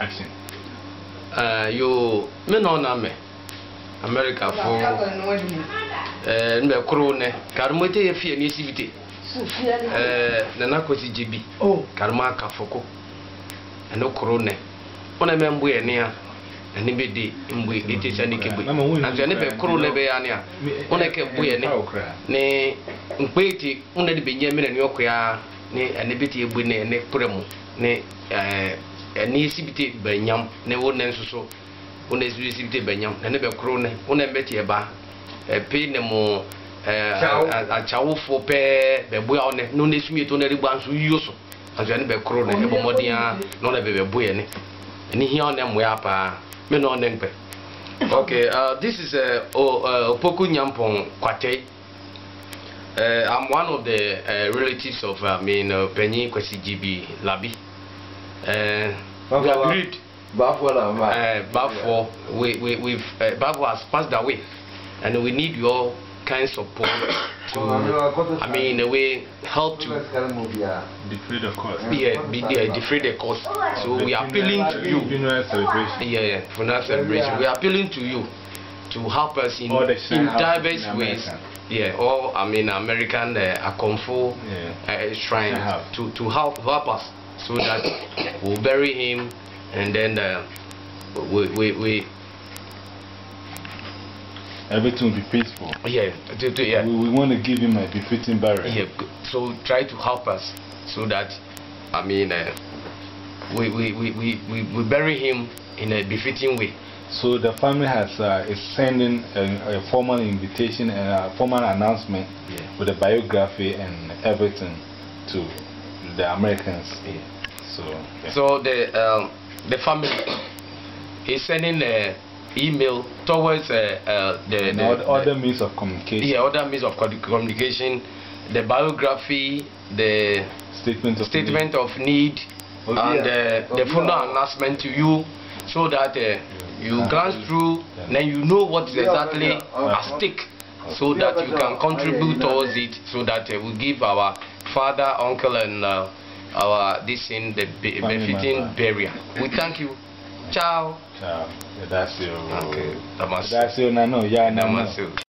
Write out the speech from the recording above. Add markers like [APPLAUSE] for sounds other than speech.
accent. Uh, you me no na me. America for eh me kro ne. Karmote ye fie ni sibite. Eh na na kwesi jibi. Oh. Karma ka foko. Eno kro ne. Ona me mbu ye ne a ani be di mbu di te chani ke bu anzo be kro ne. be ya ne ona ke bu ye ne ne mpeti ona de be nyemene ne okoya ne ani be ebu ne ne premu ne eh ɛne esibite bɛ nyam ne wo ne nsoso wo ne esibite bɛ nyam ɛne bɛ koro ne wo ne bɛ te ba ɛpe ne mo ɛɛ atsawofo pɛɛ bɛ boya ɔne ne wo ne sumi eto ne de gba nso yio so nanso ɛne bɛ koro ne ɛbɔ mɔdenya ne ɔne bɛ bɛ bo yɛ ne ɛne hia ɔne moya paa me na ɔne nkpɛ okay uh, this is uh, o, uh, opoku nyampɔn kwate. Uh, i'm one of the uh, relatives of uh, I mean uh, Penny Kwesi GB Labi uh, we are agreed Bafo uh, Bafo, we, we, we've, uh, Bafo has passed away, and we need your kind support [COUGHS] to, I mean, in a way, help to Defray the cost. yeah, be, yeah, defray the cost. So we are appealing to you, celebration. yeah, yeah, for that celebration. We are appealing to you to help us in, in diverse in ways. Yeah, or I mean, American uh, Akomfo Yeah. uh, shrine Shrine to, to help help us so that we'll bury him and then uh, we, we, we Everything will be peaceful. yeah, to, to, yeah. We, we want to give him a befitting burial. Yeah, so try to help us so that I mean uh, we, we, we, we, we, we bury him in a befitting way. So the family has uh, is sending a, a formal invitation and a formal announcement Yeah. with a biography and everything to the Americans. Yeah. So, yeah. So the um, the family is sending an email towards uh, uh, the, the, all, the other means of communication, yeah, other means of communication, the biography, the statement of statement of need, Oh, and yeah. uh, the Oh, funeral yeah. announcement to you so that uh, you Yeah. glance through, Yeah. then you know what is exactly yeah. Oh, at oh. stake so Yeah, that you can uh, contribute yeah, towards it so that uh, we give our father, uncle, and uh, our this in the be- befitting burial. We thank you. Ciao. Uh, that's your. Okay. Namaste. That's your. No, no, yeah. Namaste.